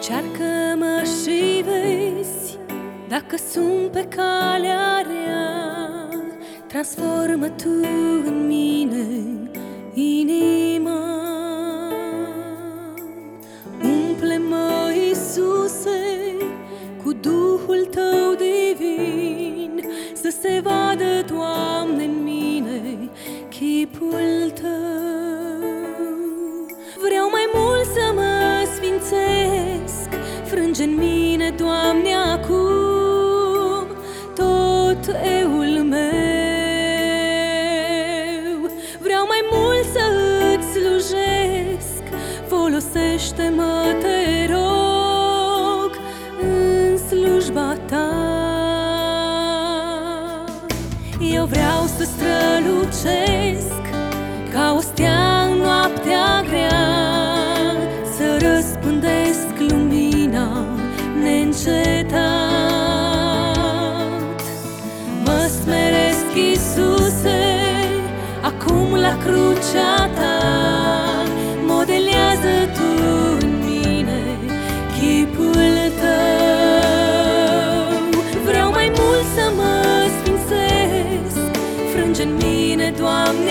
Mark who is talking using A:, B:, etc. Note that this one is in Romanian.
A: Încearcă-mă și vezi Dacă sunt pe calea rea Transformă tu în mine inima. Umple-mă, Iisuse, cu Duhul Tău divin Să se vadă, Doamne, în mine chipul Tău. Frânge în mine, Doamne, acum Tot eul meu. Vreau mai mult să îți slujesc Folosește-mă, te rog În slujba ta. Eu vreau să strălucesc Ca o stea în noaptea grea la crucea ta. Modelează Tu în mine chipul Tău. Vreau mai mult să mă sfințesc. Frânge în mine, Doamne,